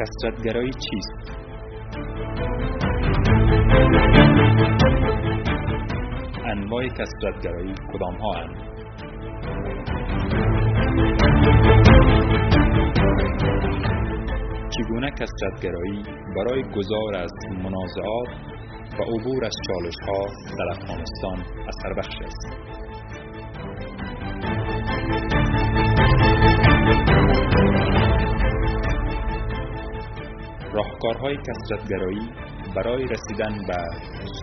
کسرتگرایی چیست؟ انواع کسرتگرایی کدام ها هستند؟ چگونه کسرتگرایی برای گذار از منازعات و عبور از چالش ها در افغانستان اثر بخش است راهکارهای کسرتگرایی برای رسیدن به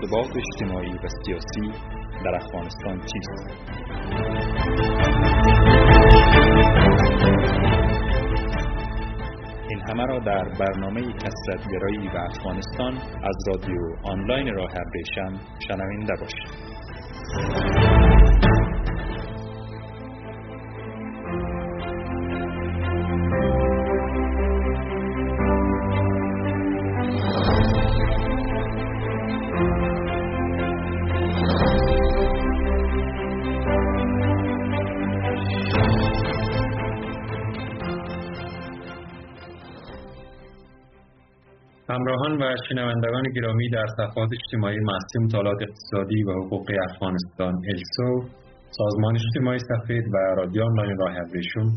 ثبات اجتماعی و سیاسی در افغانستان چیست؟ این همه را در برنامه کسرتگرایی و افغانستان از رادیو آنلاین راه ابریشم شنونده باشید. و شنوندگان گرامی در صفحات اجتماعی محصی مطالعات اقتصادی و حقوقی افغانستان السو سازمان اجتماعی سفید و رادیو آنلاین راه ابریشم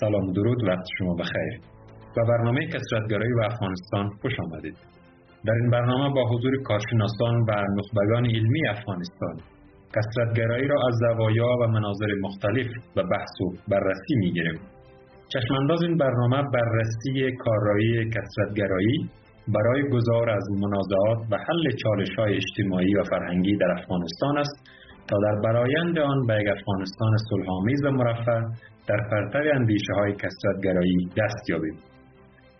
سلام درود وقت شما بخیر. و برنامه کسرتگرایی و افغانستان خوش آمدید. در این برنامه با حضور کارشناسان و نخبگان علمی افغانستان کسرتگرایی را از زوایا و مناظر مختلف به بحث و بررسی می‌گیریم. چشمانداز این برنامه بررسی کارایی کسرتگرایی برای گذار از منازعات و حل چالش های اجتماعی و فرهنگی در افغانستان است تا در برایند آن به یک افغانستان صلحآمیز و مرفه در پرتر اندیشه های کسرتگرایی دست یابیم.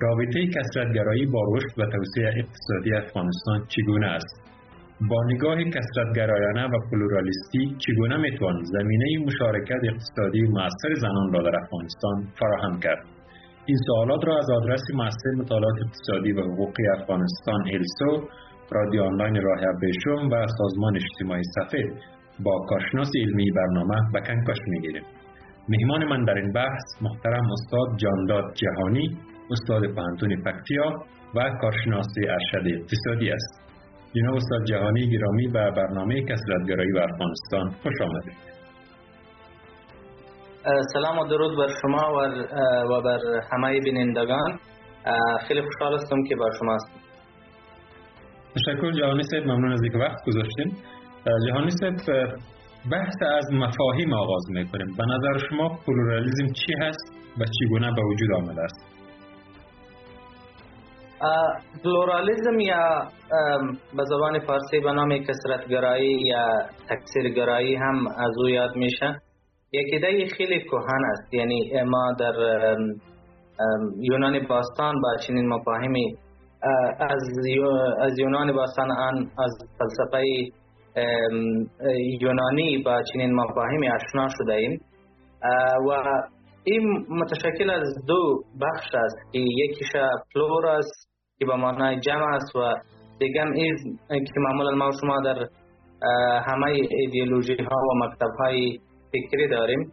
رابطه کسرتگرایی با رشد و توسعه اقتصادی افغانستان چگونه است؟ با نگاه کسرتگرایانه و پلورالیستی چگونه می‌توان زمینه مشارکت اقتصادی مؤثر زنان را در افغانستان فراهم کرد؟ این سوالات را از آدرس مؤسسه مطالعات اقتصادی و حقوقی افغانستان السو رادیو آنلاین راه ابریشم و سازمان اجتماعی سفید با کارشناس علمی برنامه به کنکاش می‌گیریم. مهمان من در این بحث محترم استاد جانداد جهانی استاد پانتون پکتیا و کارشناس ارشد اقتصادی است. جناب استاد جهانی گرامی به برنامه کسرتگرایی و افغانستان خوش آمدید. سلام و درود بر شما و بر همه بینندگان. خیلی خوشحال هستم که بر شما هستم. تشکر جهانی صاحب ممنون از اینکه وقت گذاشتیم جهانی صاحب بحث از مفاهیم آغاز می‌کنیم. به نظر شما پلورالیزم چی هست و چگونه به وجود آمده است؟ پلورالیزم یا به زبان فارسی به نام کثرت‌گرایی یا تکثیرگرایی هم از او یاد میشه. یک ایده خیلی کهن است. یعنی ما در یونان باستان با چنین مفاهیمی از از یونان باستان آن از فلسفه یونانی با چنین مفاهیمی آشنا شده ایم و این متشکل از دو بخش است که یکیش فلور است که به معنای جمع است و دیگم این که معمولا ما شما در همه ایدئولوژی ها و مکتب های فکری داریم.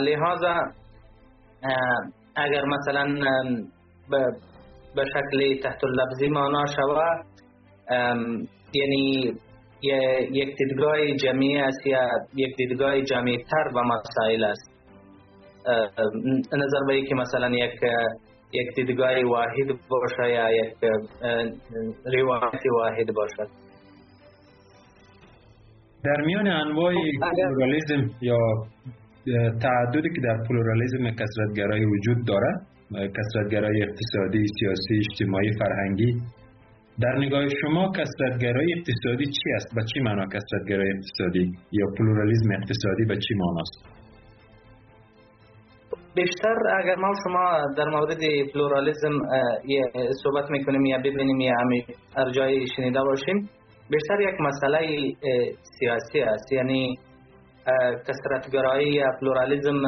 لحاظا اگر مثلا به شکل تحت لفظی معنا شود یعنی یک دیدگاه جمعی است یا یک دیدگاه جمعی تر و مسائل است. نظر به که مثلا یک یک دیدگاه واحد باشه یا یک روایت واحد باشد. در میان انواع پلورالیزم یا تعددی که در پلورالیزم کثرت‌گرایی وجود دارد کثرت‌گرایی اقتصادی، سیاسی، اجتماعی، فرهنگی در نگاه شما کثرت‌گرایی اقتصادی چی است؟ به چی معنا کثرت‌گرایی اقتصادی یا پلورالیزم اقتصادی به چی است؟ بیشتر اگر ما شما در مورد پلورالیزم صحبت می‌کنیم یا ببینیم یا همین هرجای شنیده باشیم بیشتر یک مسئله سیاسی است. یعنی کثرت‌گرایی یا پلورالیزم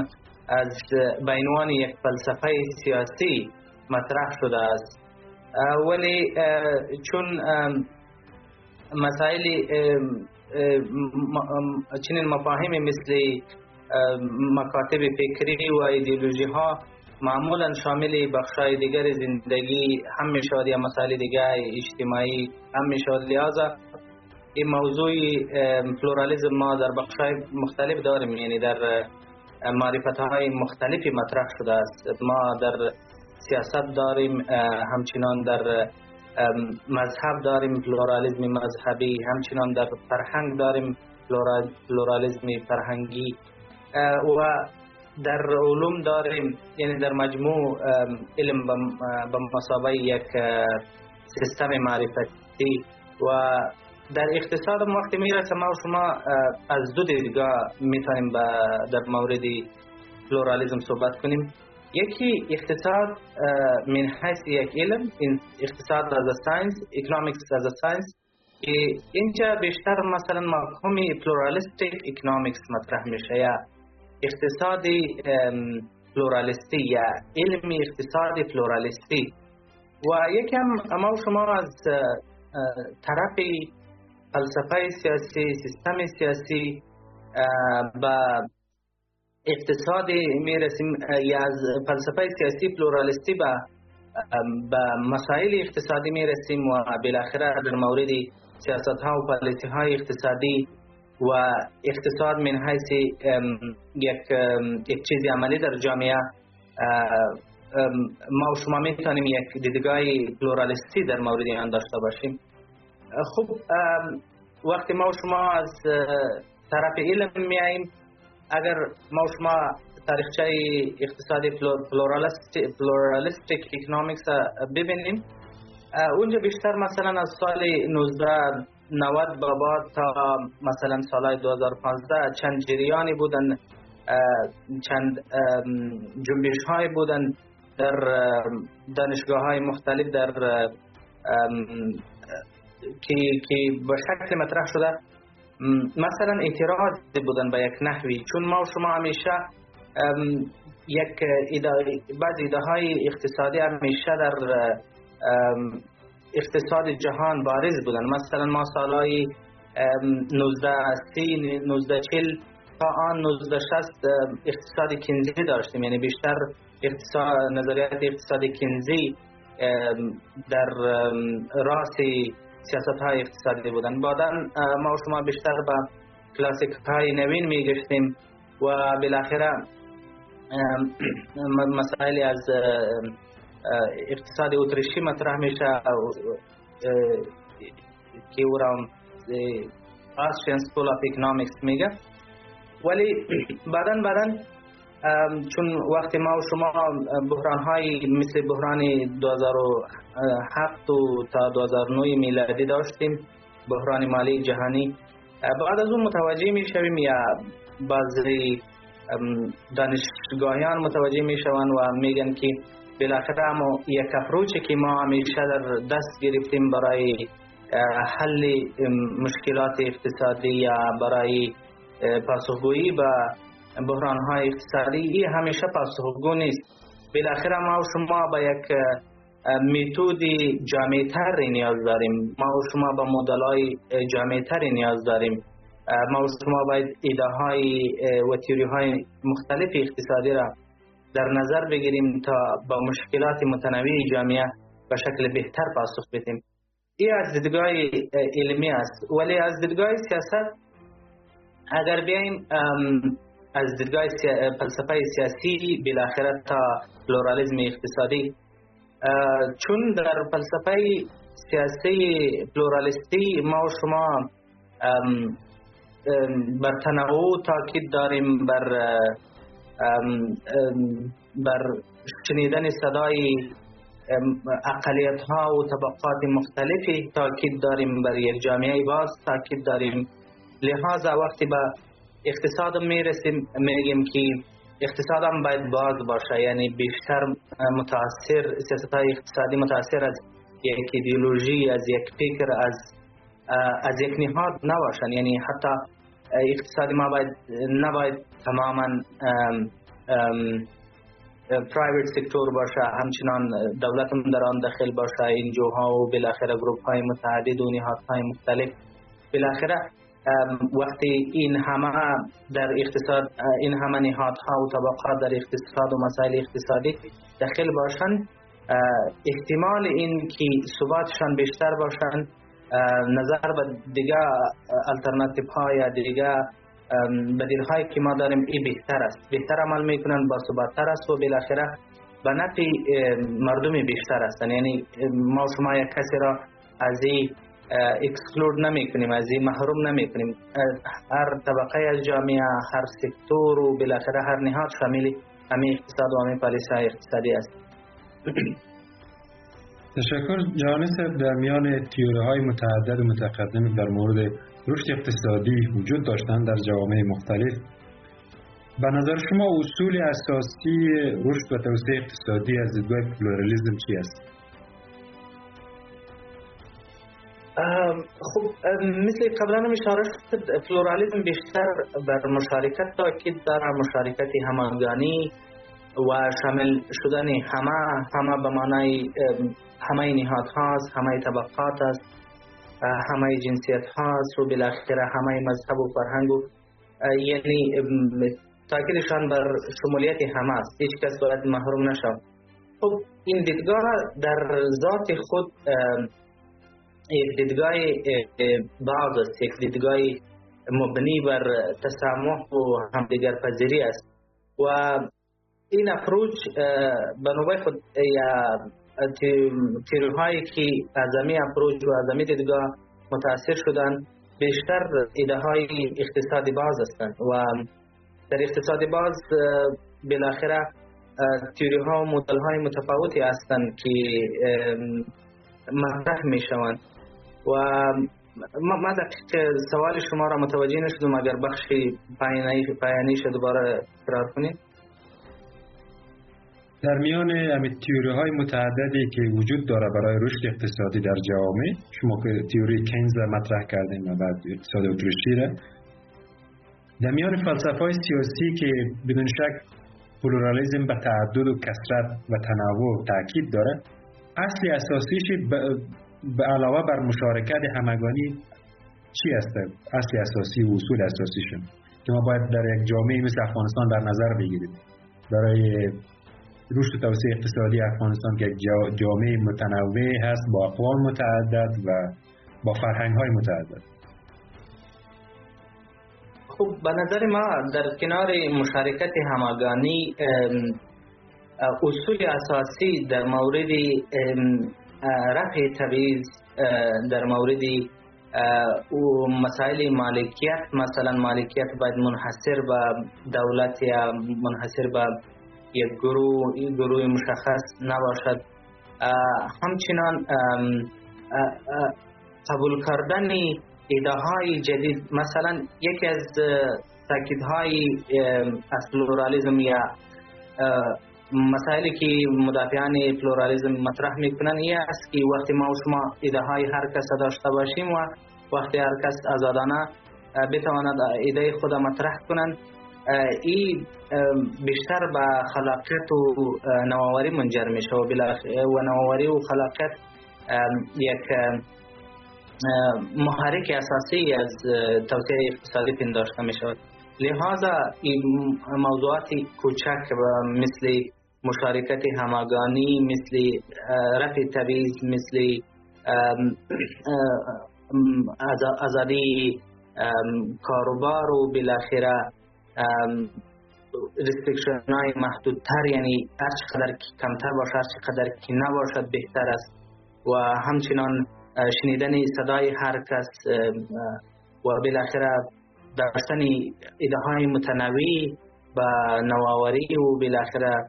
از به عنوان یک فلسفه سیاسی مطرح شده است. ولی چون مسائل چنین مفاهیم مثل مکاتب فکری و ایدئولوژی ها معمولا شامل بخشای دیگر زندگی هم می شود یا مسائل دیگر اجتماعی هم می شود لحاظا این موضوع پلورالیزم ما در بخشای مختلف داریم. یعنی در معرفت های مختلفی مطرح شده است. ما در سیاست داریم همچنان در مذهب داریم پلورالیزم مذهبی. همچنان در فرهنگ داریم پلورالیزم فرهنگی. و در علوم داریم. یعنی در مجموع علم به مثابه یک سیستم معرفتی. و در اقتصاد وقتی می‌رسه ما شما از دو دیدگاه می‌تونیم در مورد پلورالیزم صحبت کنیم. یکی اقتصاد من حیث یک علم اقتصاد as science economics as science اینجا بیشتر مثلا مفهوم pluralistic economics مطرح میشه یا اقتصادی پلورالیستی یا علم اقتصاد پلورالیستی. و یکم اما شما از طرف فلسفه سیاسی سیستم سیاسی و اقتصاد می‌رسیم یا از فلسفه سیاسی پلورالیستی به به مسائل اقتصادی می‌رسیم و بالاخره در مورد سیاست ها و پالیسی های اقتصادی و اقتصاد من حیث یک یک چیز عملی در جامعه ما و شما می‌تونیم یک دیدگاه پلورالیستی در مورد آن داشته باشیم. خب وقتی ما شما از طرف علم میاییم اگر ما شما تاریخچه اقتصادی پلورالیستیک اکنامیکس ببینیم اونجا بیشتر مثلا از سال 1990 به بعد تا مثلا سال 2015 چند جریانی بودن چند جنبش های بودن در دانشگاه های مختلف در که که به شکل مطرح شده مثلا اعتراض بودن به یک نحوی. چون ما و شما همیشه یک بعض ایده های اقتصادی همیشه در اقتصاد جهان بارز بودن. مثلا ما سالهای 1930 1940 تا آن 1960 اقتصاد کنزی داشتیم. یعنی بیشتر اقتصاد نظریات اقتصاد کنزی در راس سیاست های اقتصادی بودن. بعدا ما شما بیشتر به کلاسیک های نوین می گشتیم و بالاخره مسائل از اقتصاد اتریشی مطرح میشه. که او را Austrian School of Economics میگه. ولی بعدا بعدا چون وقتی ما و شما بحران های مثل بحران 2007 تا 2009 میلادی داشتیم بحران مالی جهانی. بعد از اون متوجه می شویم یا بعضی دانشگاهیان متوجه می شوند و میگن که بالاخره اما یک اپروچی که ما همیشه در دست گرفتیم برای حل مشکلات اقتصادی یا برای پاسخگویی به بحران های اقتصادی این همیشه پاسخگو نیست. بالاخره ما و شما با یک میتود جامعه تر نیاز داریم. ما و شما با مدل های جامعه تر نیاز داریم. ما و شما باید ایده های و تیوری های مختلف اقتصادی را در نظر بگیریم تا با مشکلات متنوع جامعه به شکل بهتر پاسخ بدیم. این از دیدگاه علمی است. ولی از دیدگاه سیاست اگر بیایم از دیدگاه فلسفه سیاسی بالاخره تا پلورالیزم اقتصادی. چون در فلسفه سیاسی پلورالیستی ما و شما بر تنوع تاکید داریم بر بر شنیدن صدای اقلیت ها و طبقات مختلفی تاکید داریم بر یک جامعه باز تاکید داریم. لحاظا وقتی به اقتصاد می‌رسیم میگیم که اقتصاد هم باید باز باشه. یعنی بیشتر متاثر سیاست های اقتصادی متاثر از یک ایدئولوژی از یک فکر از از یک نهاد نباشن. یعنی حتی اقتصادی ما باید نباید تماما پرایوت سکتور باشه. همچنان دولت هم در آن داخل باشه. این و بالاخره گروپ های متعدد و نهاد های مختلف بالاخره وقتی این همه در اقتصاد این همه نهادها و طبقات در اقتصاد و مسائل اقتصادی داخل باشند احتمال این که ثباتشان بیشتر باشند نظر به دیگه الترناتیب ها یا دیگه بدیل هایی که ما داریم این بهتر است. بهتر عمل می‌کنن با ثبات تر است و بالاخره به نفع مردم بیشتر است یعنی ما شما یک کسی را از این اکسکلود نمی کنیم از این محروم نمی کنیم هر طبقه از جامعه هر سکتور و بالاخره هر نهاد شامل همه اقتصاد و همه پالیسی اقتصادی است. تشکر جانس در میان تیوری های متعدد و متقدم در مورد رشد اقتصادی وجود داشتن در جوامع مختلف. به نظر شما اصول اساسی رشد و توسعه اقتصادی از دیدگاه پلورالیزم چی است؟ خب مثل قبلا هم اشاره شد پلورالیزم بیشتر بر مشارکت تاکید داره مشارکت همگانی و شامل شدن همه همه به معنای همه نهاد هاست همه طبقات است همه جنسیت هاست و بالاخره همه مذهب و فرهنگ و یعنی تاکیدشان بر شمولیت همه است هیچ کس باید محروم نشد خب این دیدگاه در ذات خود دیدگاه بعض یک دیدگاه مبنی بر تسامح و همدیگر پذیری است و این اپروچ به نوبه خود یا تیروهایی که از اپروچ و از دیدگاه متاثر شدن بیشتر ایده های اقتصادی باز هستند و در اقتصادی باز بالاخره تیوری ها و مدل های متفاوتی هستند که مطرح می شوند و ما دقیق سوال شما را متوجه نشدم اگر بخشی پایانی شد دوباره تکرار کنید. در میان همین تیوری های متعددی که وجود داره برای رشد اقتصادی در جامعه شما که تیوری کینز مطرح کردیم و بعد اقتصاد اتریشی را در میان فلسفه های سیاسی که بدون شک پلورالیزم به تعدد و کثرت و تنوع تاکید داره اصلی اساسیش به علاوه بر مشارکت همگانی چی است؟ اصل اساسی و اصول اساسیشون که ما باید در یک جامعه مثل افغانستان در نظر بگیریم. برای رشد و توسعه اقتصادی افغانستان که جامعه متنوع هست با اقوام متعدد و با فرهنگ های متعدد. خب به نظر ما در کنار مشارکت همگانی اصول اساسی در مورد رفع تبعیض در مورد او مسائل مالکیت مثلا مالکیت باید منحصر به دولت یا منحصر به یک گروه گروه مشخص نباشد. همچنان قبول کردن ایده جدید مثلا یکی از تاکید های از پلورالیزم یا مسائلی که مدافعان پلورالیزم مطرح می‌کنن این است که وقتی ما و شما ایده های هر کس داشته باشیم و وقتی هر کس آزادانه بتواند ایده خود مطرح کنند این بیشتر به خلاقیت و نوآوری منجر میشه و و نوآوری و خلاقیت یک محرک اساسی از توسعه اقتصادی پنداشته می شود لهذا این موضوعات کوچک مثل مشارکت همگانی مثل رفع تبعیض مثل آزادی کاروبار و بالاخره restriction های محدودتر یعنی هر چقدر کمتر باشه هر چقدر که نباشد بهتر است. و همچنان شنیدن صدای هر کس و بالاخره داشتن ایده های متنوع و نوآوری و بالاخره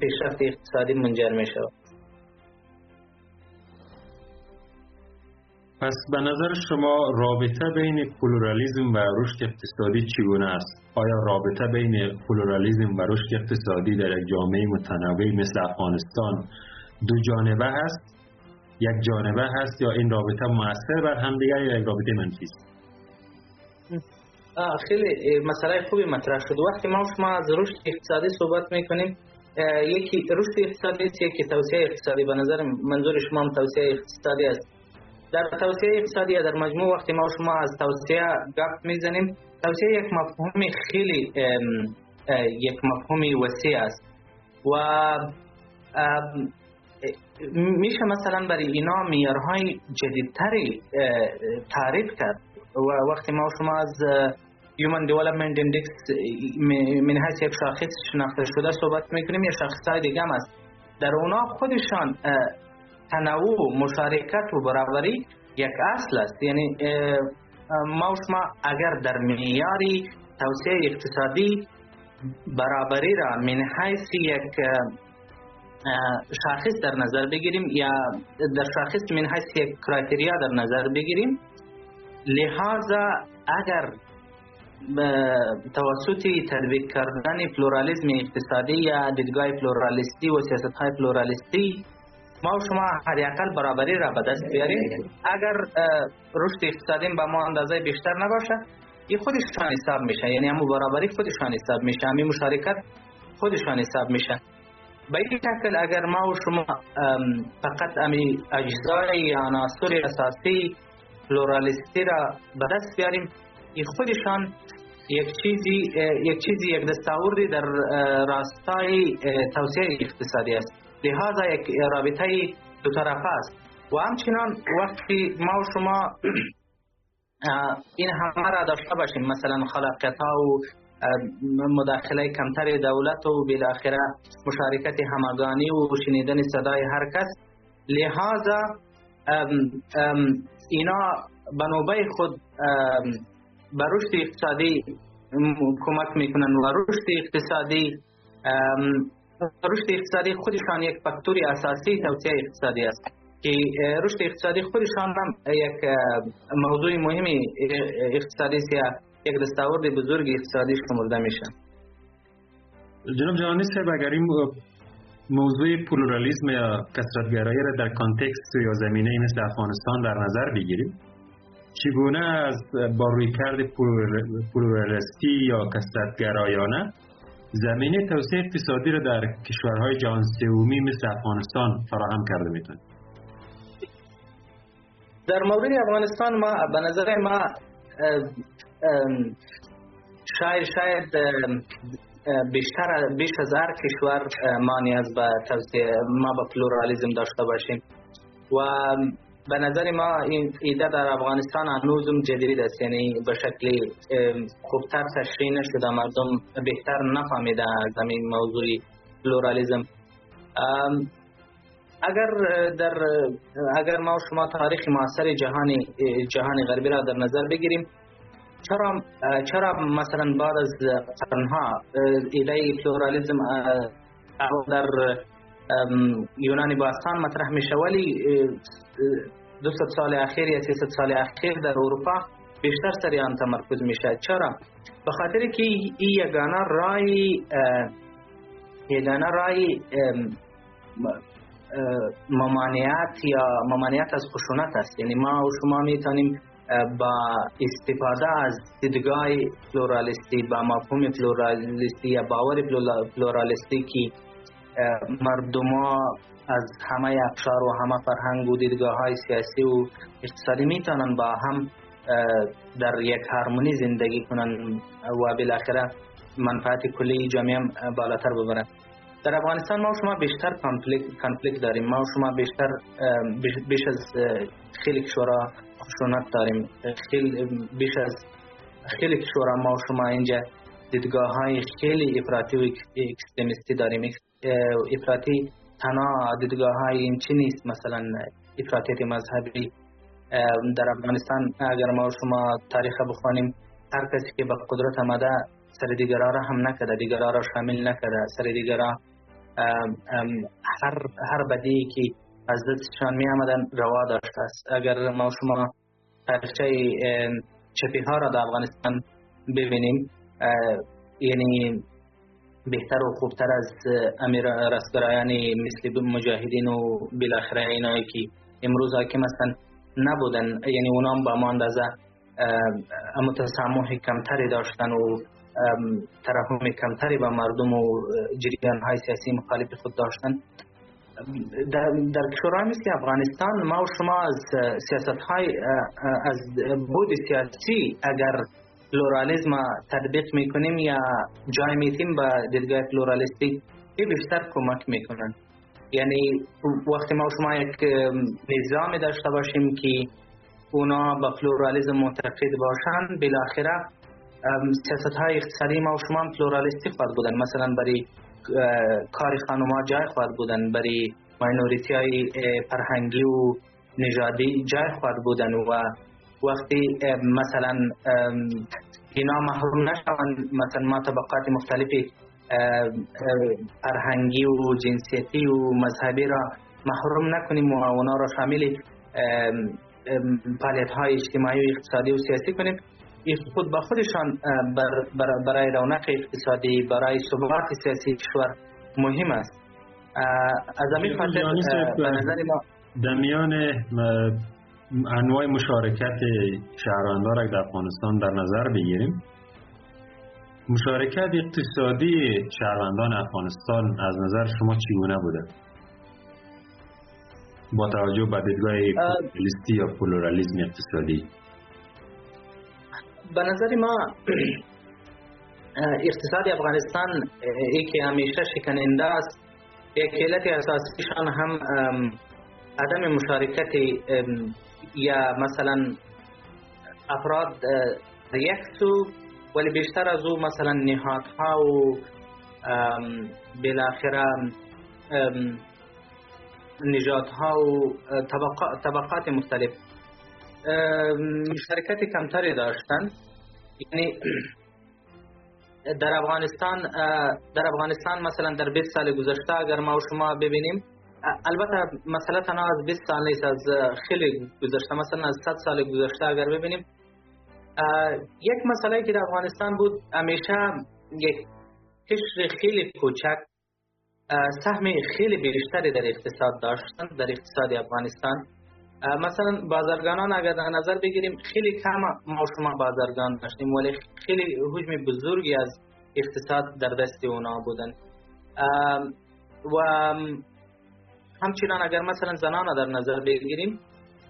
پیشرفت اقتصادی منجر می شود پس به نظر شما رابطه بین پلورالیزم و رشد اقتصادی چگونه است؟ آیا رابطه بین پلورالیزم و رشد اقتصادی در یک جامعه متنوع مثل افغانستان دو جانبه هست؟ یک جانبه هست یا این رابطه موثر بر همدیگر یا یک رابطه منفی است؟ خیلی مسئله خوبی مطرح شد. وقتی ما شما از رشد اقتصادی صحبت می‌کنیم یکی رشد اقتصادی است یکی توسعه اقتصادی؟ به نظر منظور شما هم توسعه اقتصادی است. در توسعه اقتصادی در مجموع وقتی ما شما از توسعه گفت می‌زنیم توسعه یک مفهوم خیلی یک مفهوم وسیع است. و میشه مثلا برای اینا میارهای جدیدتری تعریف کرد. و وقتی ما شما از Human Development Index من حیث یک شاخص شناخته شده صحبت می‌کنیم. یا شاخص های دیگه هم است در اونا خودشان تنوع مشارکت و برابری یک اصل است. یعنی ما شما اگر در معیاری توسعه اقتصادی برابری را من حیث یک شاخص در نظر بگیریم یا در شاخص من حیث یک criteria در نظر بگیریم لهذا اگر توسط تطبیق کردن پلورالیزم اقتصادی یا دیدگاه پلورالیستی و سیاست های پلورالیستی ما و شما حداقل برابری را به دست بیاریم. اگر رشد اقتصادی با ما اندازه بیشتر نباشه این خودشان حساب میشه. یعنی همون برابری خودشان حساب میشه. همین مشارکت خودشان حساب میشه. به این شکل اگر ما و شما فقط امی اجزای عناصر اساسی پلورالیستی را به دست بیاریم خودشان یک چیزی یک چیزی یک دستاوردی در راستای توسعه اقتصادی است. لحاظا یک رابطه دو طرفه است. و همچنان وقتی ما و شما این همه را داشته باشیم مثلا خلاقیت ها و مداخله کمتر دولت و بالاخره مشارکت همگانی و شنیدن صدای هر کس لحاظا اینا بنوبه خود به رشد اقتصادی کمک می‌کنن و رشد اقتصادی رشد اقتصادی خودشان یک فاکتور اساسی توسعه اقتصادی است که رشد اقتصادی خودشان هم یک موضوع مهمی اقتصادی است یک دستاورد بزرگ اقتصادی شمرده میشه. جناب جهانی صاحب اگر این موضوع پلورالیسم یا کسرتگرایی را در کانتکست یا زمینه مثل افغانستان در نظر بگیریم چگونه از با رویکرد پلورالیستی یا کسرتگرایانه زمینه توسعه اقتصادی را در کشورهای جهان سومی مثل افغانستان فراهم کرده می‌تونه در مورد افغانستان ما به نظر ما شاید شاید بیشتر بیش از هر کشور ما نیاز به توسعه ما به پلورالیزم داشته باشیم. و به نظر ما این ایده در افغانستان هنوزم جدید است. یعنی به شکل خوبتر تشریح نشده مردم بهتر نفهمیده از این موضوع پلورالیزم. اگر در اگر ما شما تاریخ معاصر جهان جهان غربی را در نظر بگیریم چرا چرا مثلا بعد از قرنها ایده پلورالیزم در یونان باستان مطرح میشه؟ ولی 200 سال اخیر یا 300 سال اخیر در اروپا بیشتر سر آن تمرکز میشه. چرا؟ به خاطر که این یگانه رای یگانه رای ممانعت یا ممانعت از خشونت است. یعنی ما و شما می‌تونیم با استفاده از دیدگاه پلورالیستی با مفهوم پلورالیستی یا باور پلورالیستی که مردم از همه اقشار و همه فرهنگ و دیدگاه های سیاسی و اقتصادی می‌تونن با هم در یک هارمونی زندگی کنن و بالاخره منفعت کلی جامعه بالاتر ببرن. در افغانستان ما شما بیشتر کانفلیکت داریم. ما شما بیشتر بیش از خیلی کشورا خشونت داریم. خیلی بیش از خیلی کشورا ما شما اینجا دیدگاه های خیلی افراطی و اکستریمیستی داریم. افراطی تنها دیدگاه های این چی نیست؟ مثلا افراطیت مذهبی در افغانستان اگر ما شما تاریخ بخوانیم هر کسی که به قدرت آمده سر دیگرها را هم نکرده دیگرها را شامل نکرده سر دیگرها هر هر بدی که از دستشان می آمدن روا داشته است. اگر ما شما تاریخچه چپی ها را در افغانستان ببینیم یعنی بهتر و خوبتر از امیر رستگرایانی مثل مجاهدین و بالاخره اینایی که امروز حاکم هستن نبودن. یعنی اونا با ما اندازه متسامح کمتری داشتن و ترحم کمتری به مردم و جریان های سیاسی مخالف خود داشتن. در, در کشورهای مثل افغانستان ما و شما از سیاست های از بعد سیاسی اگر پلورالیزم تطبیق می‌کنیم یا جای میتیم به دیدگاه پلورالیستی بیشتر کمک می‌کنن. یعنی وقتی ما شما یک نظام داشته باشیم که اونا با پلورالیزم معتقد باشن بالاخره سیاست های اقتصادی ما شما پلورالیستی خواهد بودن. مثلا برای کار خانوما جای خواهد بودن برای ماینوریتی های فرهنگی و نژادی جای خواهد بودن و وقتی مثلا اینا محروم نشوند مثلا ما طبقات مختلفی فرهنگی و جنسیتی و مذهبی را محروم نکنیم و اونا را شامل فعالیت های اجتماعی و اقتصادی و سیاسی کنیم. خود با خودشان برای رونق اقتصادی برای ثبات سیاسی کشور مهم است. از همین خاطر به نظر ما در میان انواع مشارکت شهروندان را در افغانستان در نظر بگیریم مشارکت اقتصادی شهروندان افغانستان از نظر شما چگونه بوده؟ با توجه به دیدگاه پلورالیستی یا پلورالیزم اقتصادی به نظر ما اقتصاد افغانستان ای که همیشه شکننده است یک علت اساسیشان هم عدم مشارکت یا مثلا افراد یک سو ولی بیشتر از او مثلا نهادها و بالاخره نژادها و طبقات مختلف. مشارکت کمتری داشتن. یعنی در افغانستان در افغانستان مثلا در 20 سال گذشته اگر ما و شما ببینیم البته مثلا تنها از 20 سال نیست از خیلی گذشته مثلا از 100 سال گذشته اگر ببینیم. یک مسئله که در افغانستان بود همیشه یک قشر خیلی کوچک سهم خیلی بیشتری در اقتصاد داشتن در اقتصاد افغانستان. مثلا بازرگانان اگر در نظر بگیریم خیلی کم ما شما بازرگان داشتیم ولی خیلی حجم بزرگی از اقتصاد در دست اونا بودن. و همچنان اگر مثلا زنان در نظر بگیریم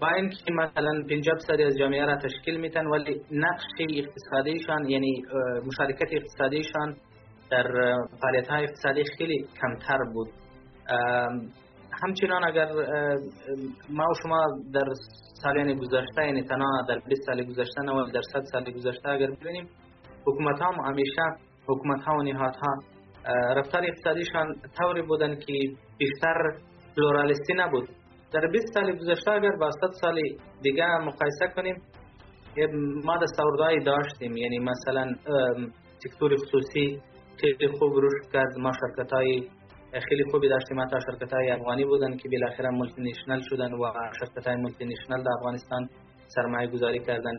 با اینکه مثلا 50 درصد از جامعه را تشکیل میتن ولی نقش اقتصادیشان یعنی مشارکت اقتصادیشان در فعالیت های اقتصادی خیلی کمتر بود. همچنان اگر ما و شما در سالیان گذشته یعنی تنها در 20 سال گذشته و در 100 سال گذشته اگر ببینیم حکومت ها همیشه حکومت ها و نهادها رفتار اقتصادیشان طوری بودن که بیشتر پلورالیستی نبود. در 20 سال گذشته اگر با 100 سال دیگه مقایسه کنیم ما دستاوردهایی داشتیم. یعنی مثلا سکتور خصوصی خیلی خوب رشد کرد. ما شرکت های خیلی خوبی داشتیم. حتی شرکت های افغانی بودن که بالاخره multinational شدن و شرکت های national در افغانستان سرمایه گذاری کردن.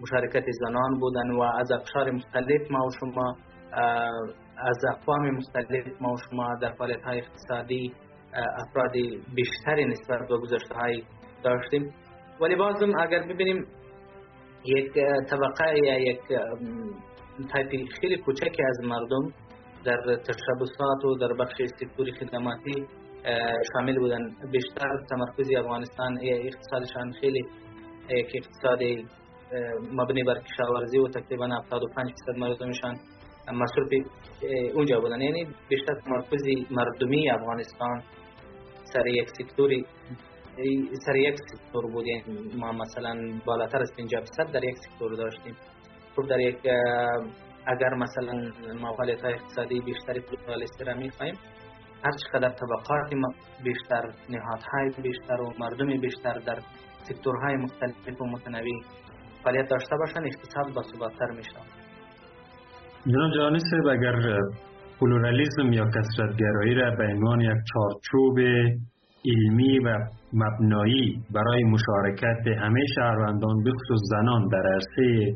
مشارکت زنان بودن و از اقشار مختلف ما و شما از اقوام مختلف ما و شما در فعالیت های اقتصادی افراد بیشتری نسبت به گذشته های داشتیم. ولی بازم اگر ببینیم یک طبقه یا یک تایپی خیلی کوچکی از مردم در تشبسات و در بخش سکتور خدماتی شامل بودن. بیشتر تمرکز افغانستان اقتصادشان خیلی یک اقتصاد مبنی بر کشاورزی و تقریبا 75 درصد مردمشان مصروف اونجا بودن. یعنی بیشتر تمرکز مردمی افغانستان سر یک سکتوری سر یک سکتور بود یعنی ما مثلا بالاتر از 50 درصد در یک سکتور داشتیم. خب در یک اگر مثلا ما فعالیت اقتصادی بیشتری پلورالیستی را می‌خواهیم هر چقدر طبقات بیشتر نهادهای بیشتر و مردم بیشتر در سکتورهای مختلف و متنوع فعالیت داشته باشند اقتصاد با ثباتتر میشه جناب جهانی اگر پلورالیزم یا کثرتگرایی را به عنوان یک چارچوب علمی و مبنایی برای مشارکت همه شهروندان بخصوص زنان در عرصه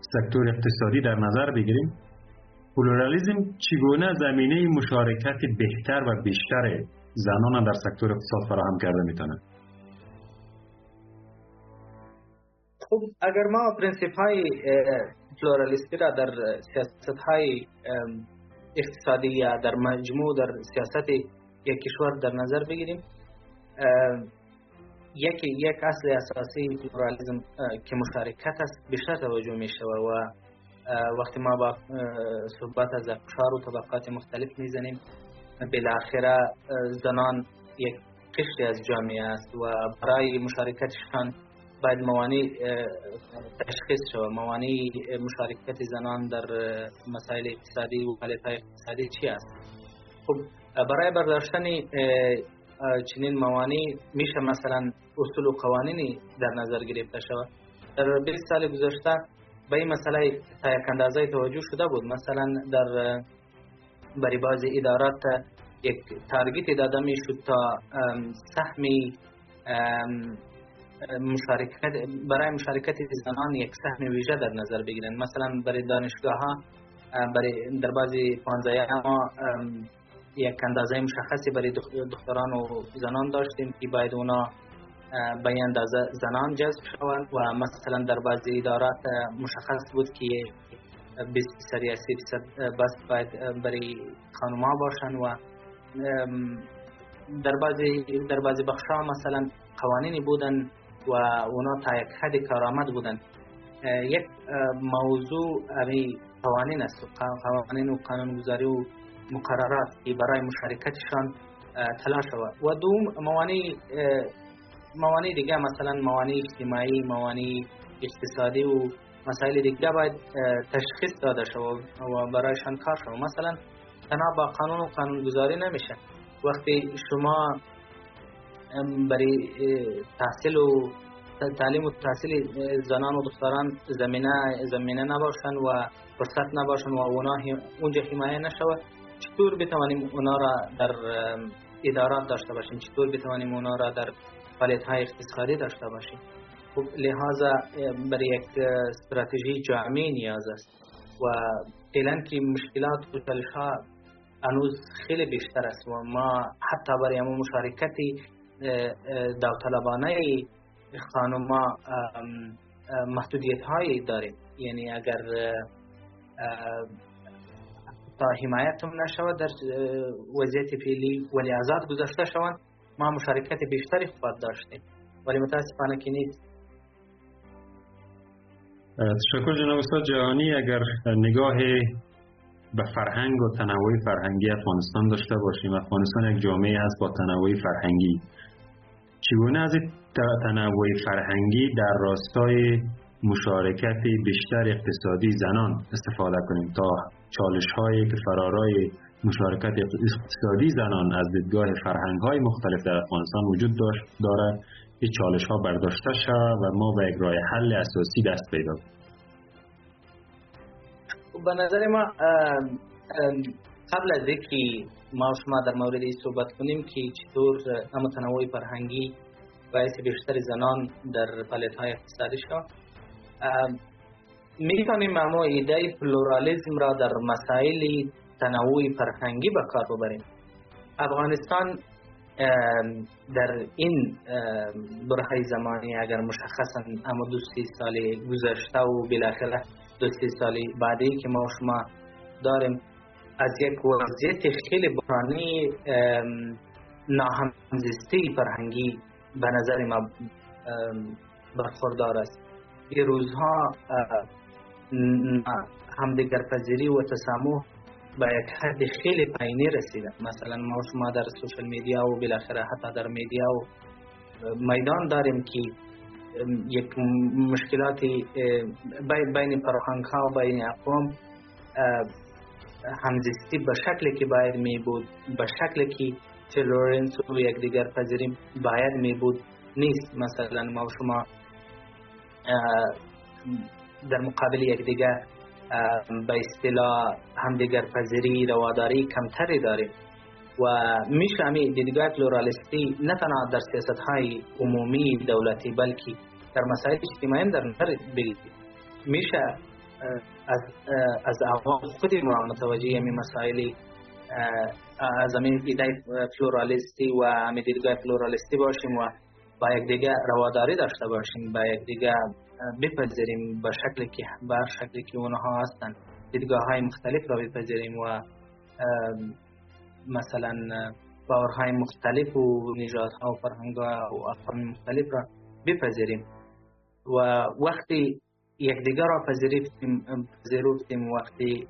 سکتور اقتصادی در نظر بگیریم. پلورالیزم چگونه زمینه مشارکت بهتر و بیشتر زنان در سکتور اقتصاد فراهم کرده می‌تونه؟ خب اگر ما پرنسیپ های پلورالیستی را در سیاست های اقتصادی یا در مجموع در سیاست یک کشور در نظر بگیریم. یک یک اصل اساسی پلورالیزم که مشارکت است بیشتر توجه می شود و وقتی ما با صحبت از اقشار و طبقات مختلف می‌زنیم بالاخره زنان یک قشری از جامعه است و برای مشارکتشان باید موانع تشخیص شود. موانع مشارکت زنان در مسائل اقتصادی و فعالیت اقتصادی چی است؟ خب برای برداشتن چنین موانع میشه مثلا اصول و قوانینی در نظر گرفته شود؟ در 20 سال گذشته به این مسئله تا یک اندازه توجه شده بود. مثلا در برای بعض ادارات یک تارگت داده می شد تا سهمی مشارکت برای مشارکت زنان یک سهم ویژه در نظر بگیرن. مثلا برای دانشگاه ها برای در بعضی پانزه ما یک اندازه مشخصی برای دختران و زنان داشتیم که باید اونا به اندازه زنان جذب شوند و مثلا در بعضی ادارات مشخص بود که 20 درصد یا 30 درصد بس باید برای خانوما باشن و در بعضی در بعضی بخشا مثلا قوانینی بودن. و اونا تا یک حد کارآمد بودن. یک موضوع امی قوانین است. قوانین و قانونگذاری و مقررات که برای مشارکتشان تلاش شود. و دوم موانع موانع دیگه مثلا موانع اجتماعی موانع اقتصادی و مسائل دیگه باید تشخیص داده شود و برایشان کار شود. مثلا تنها با قانون و قانونگذاری نمیشه. وقتی شما برای تحصیل و تعلیم و تحصیل زنان و دختران زمینه زمینه نباشن و فرصت نباشن و اونا اونجا حمایه نشود. چطور بتوانیم اونا را در ادارات داشته باشیم؟ چطور بتوانیم اونا را در فعالیت های اقتصادی داشته باشیم؟ خب لحاظا برای یک استراتژی جامعه نیاز است و فعلا که مشکلات و چالش ها هنوز خیلی بیشتر است و ما حتی برای مشارکتی داوطلبانه خانوما محدودیت هایی داریم. یعنی اگر تا حمایتم نشود در وضعیت فعلی ولی آزاد گذاشته شوند ما مشارکت بیشتری خواهد داشتیم. ولی متاسفانه که نیست. تشکر جناب استاد جهانی. اگر نگاه به فرهنگ و تنوع فرهنگی افغانستان داشته باشیم افغانستان یک جامعه است با تنوع فرهنگی. چگونه از تنوع فرهنگی در راستای مشارکت بیشتر اقتصادی زنان استفاده کنیم تا چالش هایی که فرارای مشارکت اقتصادی زنان از دیدگاه فرهنگ های مختلف در افغانستان وجود داشت داره این چالش ها برداشته شد و ما به یک راه حل اساسی دست پیدا کنیم. خب، به نظر ما قبل از اینکه ما شما در مورد این صحبت کنیم که چطور اما تنوع فرهنگی باعث بیشتر زنان در فعالیت های اقتصادی شد می‌تونیم اما ایده پلورالیزم را در مسائل تنوع فرهنگی به کار ببریم. افغانستان در این برهای زمانی اگر مشخصا اما دو سی سال گذشته و بالاخره دو سی سال بعدی که ما شما داریم از یک وضعیت خیلی بحرانی ناهمزیستی فرهنگی به نظر ما برخوردار است. این روزها همدیگر پذیری و تسامح به یک حد خیلی پایینی رسیده. مثلا ما شما در سوشل میدیا و بالاخره حتی در میدیا و میدان داریم که یک مشکلاتی بین فرهنگ ها و بین اقوام همزیستی به شکلی که باید می بود به شکلی که تلورنس و یک دیگر پذیری باید می بود نیست. مثلا ما شما در مقابل یکدیگر به اصطلاح همدیگر پذیری رواداری کمتری داریم. و میشه امی دیدگاه پلورالیستی نه تنها در سیاست های عمومی دولتی بلکه در مسائل اجتماعی در نظر بگیرید میشه از عوام خود ما متوجه امی مسائل از همین ایده پلورالیستی و امی دیدگاه پلورالیستی باشیم و با یک دیگه رواداری داشته باشیم با یک دیگه بپذیریم به شکلی که به شکلی که اونها هستن. دیدگاه های مختلف را بپذیریم و مثلا باورهای مختلف و نژادها و فرهنگها و اقوام مختلف را بپذیریم. و وقتی یکدیگر را پذیرفتیم وقتی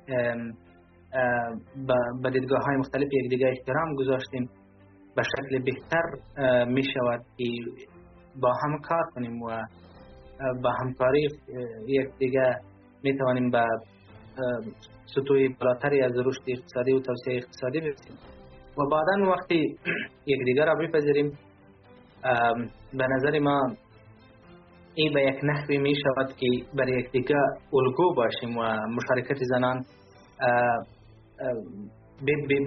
به دیدگاه های مختلف یکدیگر احترام گذاشتیم. به شکل بهتر می شود که با هم کار کنیم و با همکاری یکدیگر می توانیم به سطوح بالاتری از رشد اقتصادی و توسعه اقتصادی برسیم. و بعدا وقتی یکدیگر را بپذیریم به نظر ما این به یک نحوی می شود که برای یکدیگر الگو باشیم و مشارکت زنان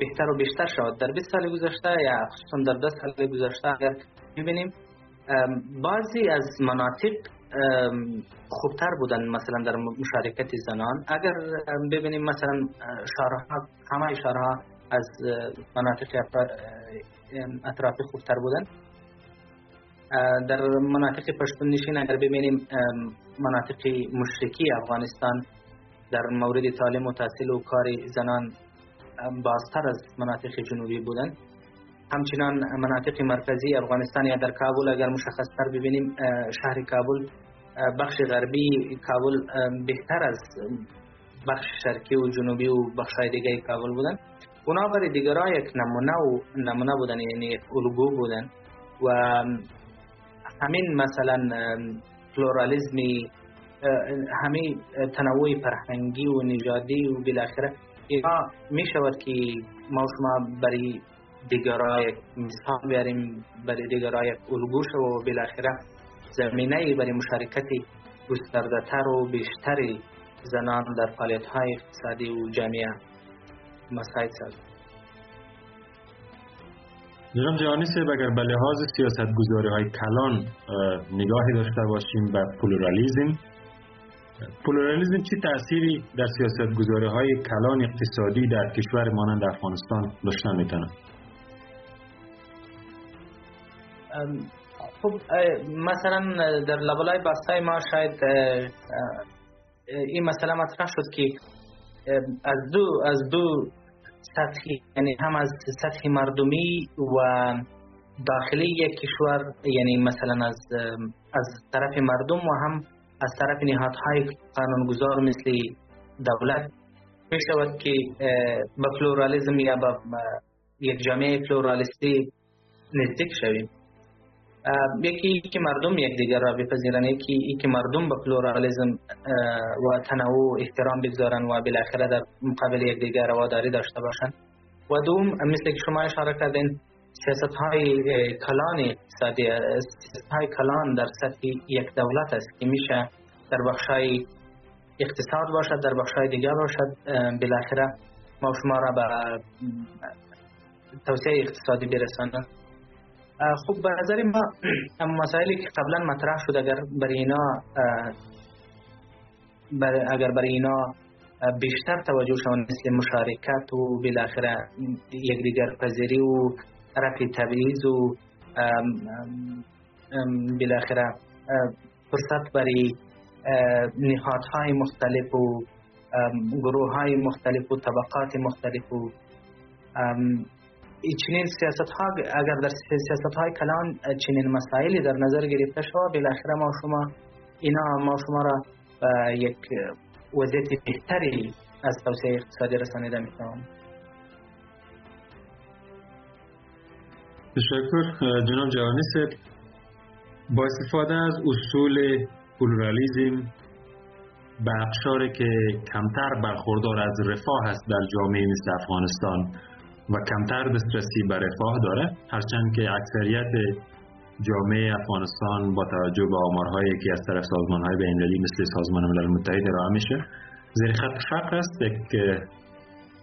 بهتر و بیشتر شود. در 20 سال گذشته یا خصوصا در 10 سال گذشته اگر می‌بینیم بعضی از مناطق خوبتر بودن مثلا در مشارکت زنان. اگر ببینیم مثلا شهرها همه شهرها از مناطق اطراف خوبتر بودن. در مناطق پشتون نشین اگر ببینیم مناطق مشرکی افغانستان در مورد تعلیم و تحصیل و کار زنان بازتر از مناطق جنوبی بودن. همچنان مناطق مرکزی افغانستان یا در کابل اگر مشخص تر ببینیم شهر کابل بخش غربی کابل بهتر از بخش شرقی و جنوبی و بخش دیگه کابل بودن. اونا برای دیگرها یک نمونه و نمونه بودن یعنی الگو بودن و همین مثلا پلورالیزمی همه تنوع فرهنگی و نژادی و بالاخره اینا می شود که ما شما برای دیگرها یک مثال بیاریم برای دیگرها یک الگو و بالاخره زمینه برای مشارکت گسترده تر و بیشتری زنان در فعالیت های اقتصادی و جامعه. مساعد سازد جناب جهانی صاحب اگر به لحاظ سیاست گذاری های کلان نگاهی داشته باشیم به پلورالیزم پلورالیزم چی تأثیری در سیاست گذاری های کلان اقتصادی در کشور مانند افغانستان داشته می‌تونه؟ خب مثلا در لابلای بحثای ما شاید این مسئله مطرح شد که از دو از دو سطحی یعنی هم از سطح مردمی و داخلی یک کشور یعنی مثلا از از طرف مردم و هم از طرف نهادهای قانونگذار مثل دولت. می شود که به پلورالیزم یا به یک جامعه پلورالیستی نزدیک شویم. یکی که مردم دیگر را بپذیرن یکی که مردم به پلورالیزم و تنوع احترام بگذارن و بالاخره در مقابل یکدیگر رواداری داشته باشند و دوم مثل که شما اشاره کردین سیاست های کلان سیاست های کلان در سطح یک دولت است که میشه در بخش های اقتصاد باشد در بخش های دیگر باشد. بالاخره ما شما را به توسعه اقتصادی برساند خب به نظر ما مسائلی که قبلا مطرح شد اگر برای اینا بر اگر برای اینا بیشتر توجه شون مثل مشارکت و بالاخره یکدیگر پذیری و رفع تبعیض و بالاخره فرصت برای نهادهای مختلف و گروه های مختلف و طبقات مختلف و چنین سیاست ها اگر در سیاست های کلان چنین مسائلی در نظر گرفته شود بالاخره ما شما اینا ما شما را یک وضعیت بهتری از توسعه اقتصادی رسانیده می‌توان تشکر جناب جوانی با استفاده از اصول پلورالیزم به که کمتر برخوردار از رفاه است در جامعه مثل افغانستان و کمتر دسترسی به رفاه داره هرچند که اکثریت جامعه افغانستان با توجه به آمارهایی که از طرف سازمان های بین‌المللی مثل سازمان ملل متحد ارائه میشه زیر خط فقر است که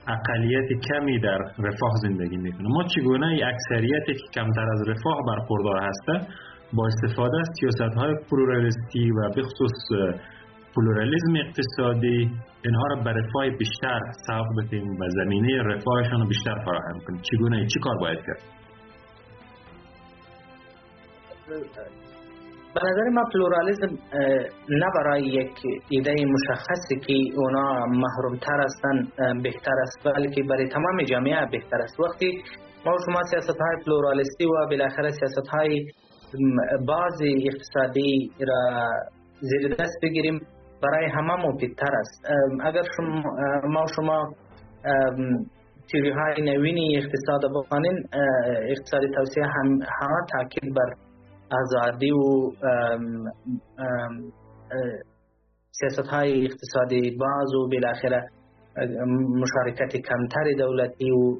اقلیت کمی در رفاه زندگی می‌کنه. ما چگونه ای اکثریتی که کمتر از رفاه برخوردار هسته با استفاده از سیاست های و بخصوص پلورالیزم اقتصادی اینها را به رفاه بیشتر سوق بدیم و زمینه رفاهشان رو بیشتر فراهم کنیم. چگونه؟ چی کار باید کرد؟ به نظر ما پلورالیزم نه برای یک ایده مشخصی که اونا محرومتر هستن بهتر است بلکه برای تمام جامعه بهتر است. وقتی ما شما سیاست های پلورالیستی و بالاخره سیاست های بعضی اقتصادی را زیر دست بگیریم برای همه مفیدتر است. اگر شما ما شما تیوری های نوینی اقتصاد بخوانین اقتصاد توسعه هم همه تاکید بر آزادی و سیاست های اقتصادی باز و بالاخره مشارکت کمتر دولتی و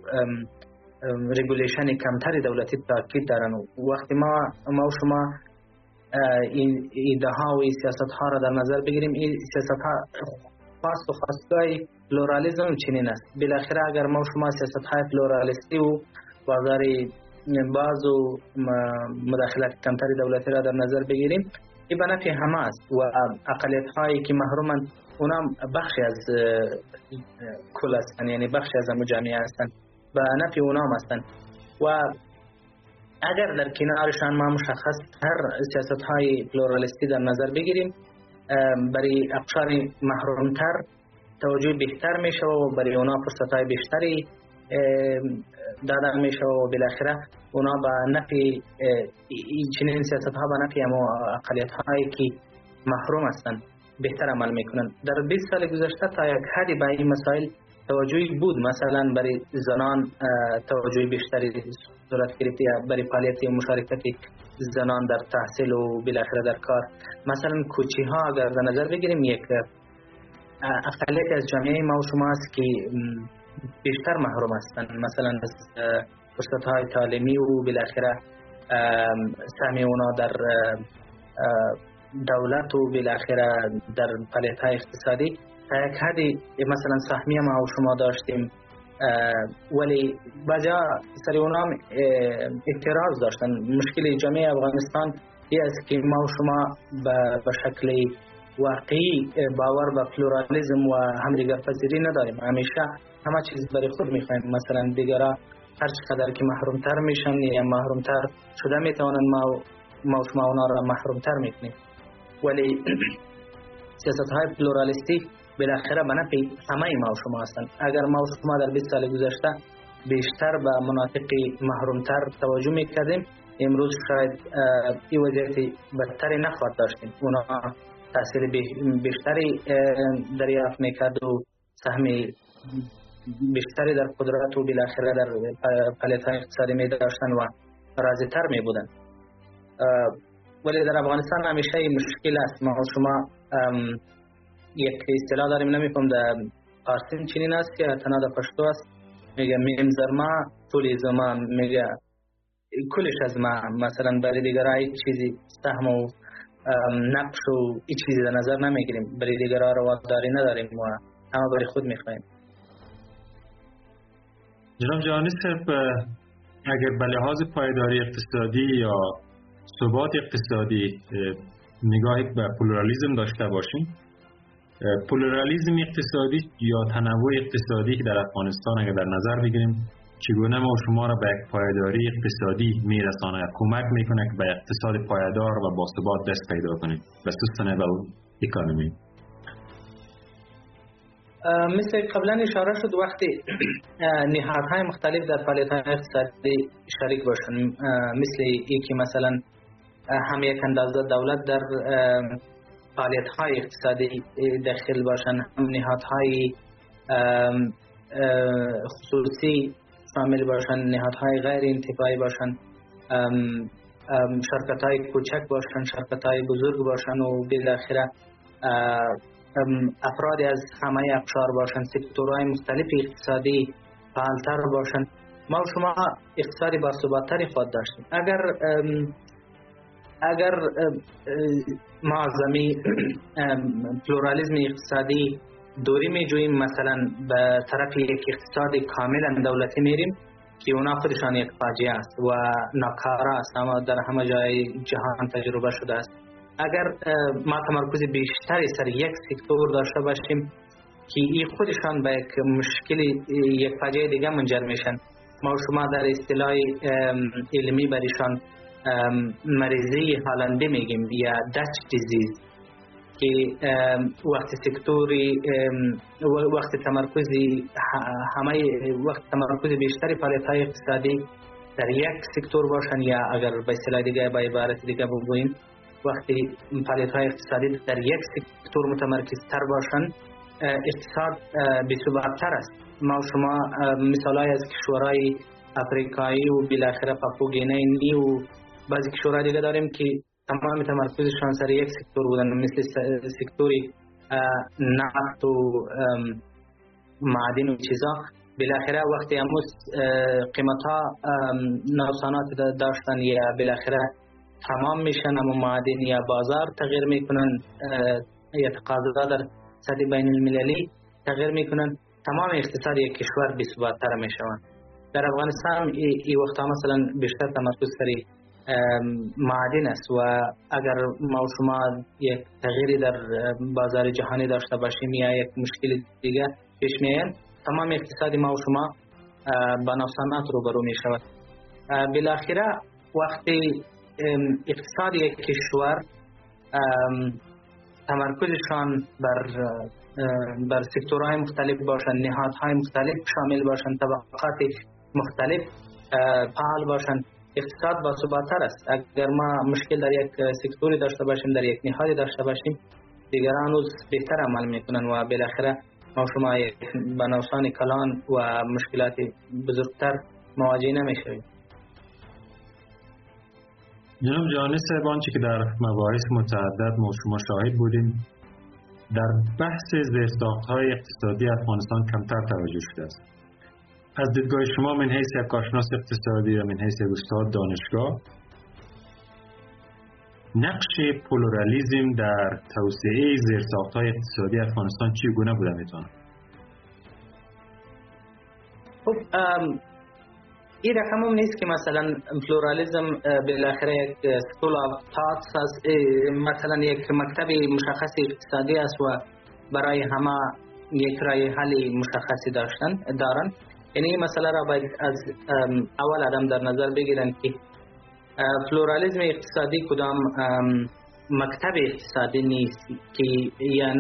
regulation کمتر دولتی تاکید دارن. وقتی ما ما و شما این ایده ها و این سیاست ها را در نظر بگیریم. این سیاست ها خاص و خواستگاه پلورالیزم چنین است. بالاخره اگر ما شما سیاست های پلورالیستی و بازار باز و مداخلت کمتر دولتی را در نظر بگیریم این به همه است و اقلیت هایی که محرومند اونا بخشی از کل هستند یعنی بخشی از جامعه هستند به نفع اونا هستند و اگر در کنارشان ما مشخص هر سیاست های پلورالیستی در نظر بگیریم برای اقشار محرومتر توجه بهتر میشه و برای اونا فرصت های بیشتری داده میشه و بالاخره اونا به نفع چنین سیاست ها به نفع اما اقلیت هایی که محروم هستند بهتر عمل می‌کنن در 20 سال گذشته تا یک حدی به این مسائل توجهی بود. مثلا برای زنان توجه بیشتری صورت گرفتی برای فعالیت مشارکت زنان در تحصیل و بالاخره در کار. مثلا کوچی ها اگر در نظر بگیریم یک اقلیت از جامعه ما و شما است که بیشتر محروم هستند. مثلا از فرصت های تعلیمی و بالاخره سهمی اونا در دولت و بالاخره در فعالیت های اقتصادی. تا یک حدی مثلا سهمی ما و شما داشتیم. ولی بجا سری اونام اعتراض داشتن. مشکل جامعه افغانستان ای است که ما و شما به شکل واقعی باور به پلورالیزم و همدیگر پذیری نداریم. همیشه همه چیز برای خود می‌خوایم. مثلا دیگرا هر چقدر که محرومتر میشن یا محرومتر شده می‌توانن ما ما شما اونا را محرومتر می‌کنیم. ولی سیاست های پلورالیستی بالاخره به نفع همه ما و شما هستند اگر ما و شما در 20 سال گذشته بیشتر به مناطق محرومتر توجه می‌کردیم امروز شاید این وضعیت بدتری نخواهد داشتیم اونا تاثیر بیشتری دریافت می‌کرد و سهم بیشتری در قدرت و بالاخره در فعالیت های اقتصادی می داشتن و راضی تر می بودن ولی در افغانستان همیشه مشکل است. ما شما یک اصطلاح داریم نمی‌کنم در فارسی چنین است که تنها در پشتو است. میگه میم زرما طول زمان میگه کلش از ما مثلا برای دیگرها چیزی سهم و نقش و این چیزی در نظر نمی‌گیریم. برای دیگرها رواداری نداریم و همه برای خود می‌خوایم. جناب جهانی صرف اگر به لحاظ پایداری اقتصادی یا ثبات اقتصادی نگاهی به پلورالیزم داشته باشیم؟ پلورالیزم اقتصادی یا تنوع اقتصادی که در افغانستان اگر در نظر بگیریم چگونه ما شما را به یک پایداری اقتصادی میرسانه کمک می‌کنه که به اقتصاد پایدار و باثبات دست پیدا کنیم. به سستنبل اکانومی. مثل قبلا اشاره شد وقتی نهادهای مختلف در فعالیت اقتصادی شریک باشن مثل ای که مثلا هم یک اندازه دولت در فعالیت های اقتصادی داخل باشن هم نهادهای خصوصی شامل باشن نهادهای غیر انتفاعی باشن شرکت های کوچک باشن شرکت های بزرگ باشن و بالاخره افرادی از همه اقشار باشن سکتورهای مختلف اقتصادی فعالتر باشن. ما شما اقتصادی باثباتتری خود داشتیم. اگر اگر معظمی پلورالیزم اقتصادی دوری می جوییم مثلا به طرف یک اقتصاد کاملا دولتی میریم که اونا خودشان یک فاجعه است و ناکارا است اما در همه جای جهان تجربه شده است. اگر ما تمرکز بیشتری سر یک سکتور داشته باشیم که این خودشان به یک مشکل یک فاجعه دیگه منجر میشن ما شما در اصطلاح علمی برایشان مریضی هالنده میگیم یا دچ دیزیز که وقت سکتوری وقت تمرکزی همه وقت تمرکز بیشتری فعالیت های اقتصادی در یک سکتور باشن یا اگر به اصطلاح دیگه با عبارت دیگه بگوییم وقتی فعالیت های اقتصادی در یک سکتور متمرکز تر باشن اقتصاد تر است ما شما مثال از کشورهای افریقایی و بالاخره پاپو گینه و بعضی کشورهای دیگه داریم که تمام تمرکزشان سر یک سکتور بودن مثل سکتوری نفت و معدن و چیزا. بالاخره وقتی امروز قیمت ها نوسانات داشتن یا بالاخره تمام میشن اما معدن یا بازار تغییر می‌کنن یا تقاضا در سطح بین المللی تغییر می‌کنن تمام اقتصاد یک کشور بی تر می‌شوند. در افغانستان ای وقتا مثلا بیشتر تمرکز کردی معدن است و اگر ما شما یک تغییری در بازار جهانی داشته باشیم یا یک مشکل دیگه پیش میاد تمام اقتصاد ما و شما نقصانات روبرو می شود بالاخره وقتی اقتصاد یک کشور تمرکزشان بر بر سکتورهای مختلف باشند نهادهای مختلف شامل باشند طبقات مختلف فعال باشند اقتصاد با ثباتتر است. اگر ما مشکل در یک سکتوری داشته باشیم در یک نهادی داشته باشیم دیگران روز بهتر عمل می‌کنن و بالاخره ما شما به کلان و مشکلات بزرگتر مواجه نمی‌شویم. جناب جانی صاحب که در مباحث متعدد ما شما شاهد بودیم در بحث زیرساخت های اقتصادی افغانستان کمتر توجه شده است. از دیدگاه شما من حیث یک کارشناس اقتصادی یا من حیث استاد دانشگاه. نقش پلورالیزم در توسعه زیرساخت های اقتصادی افغانستان گونه بوده می‌تونه؟ خب این رقم هم نیست که مثلا پلورالیزم بالاخره یک school of thoughts است مثلا یک مکتب مشخص اقتصادی است و برای همه یک راه حل مشخصی داشتن دارن. یعنی این مسئله را باید از اول آدم در نظر بگیرن که پلورالیزم اقتصادی کدام مکتب اقتصادی نیست که یا